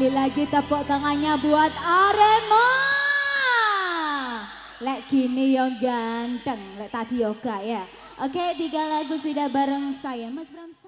Sekali lagi tepuk tangannya buat Arema. Lek gini yang ganteng, lek tadi yoga ya. Oke, tiga lagu sudah bareng saya, Mas Bram.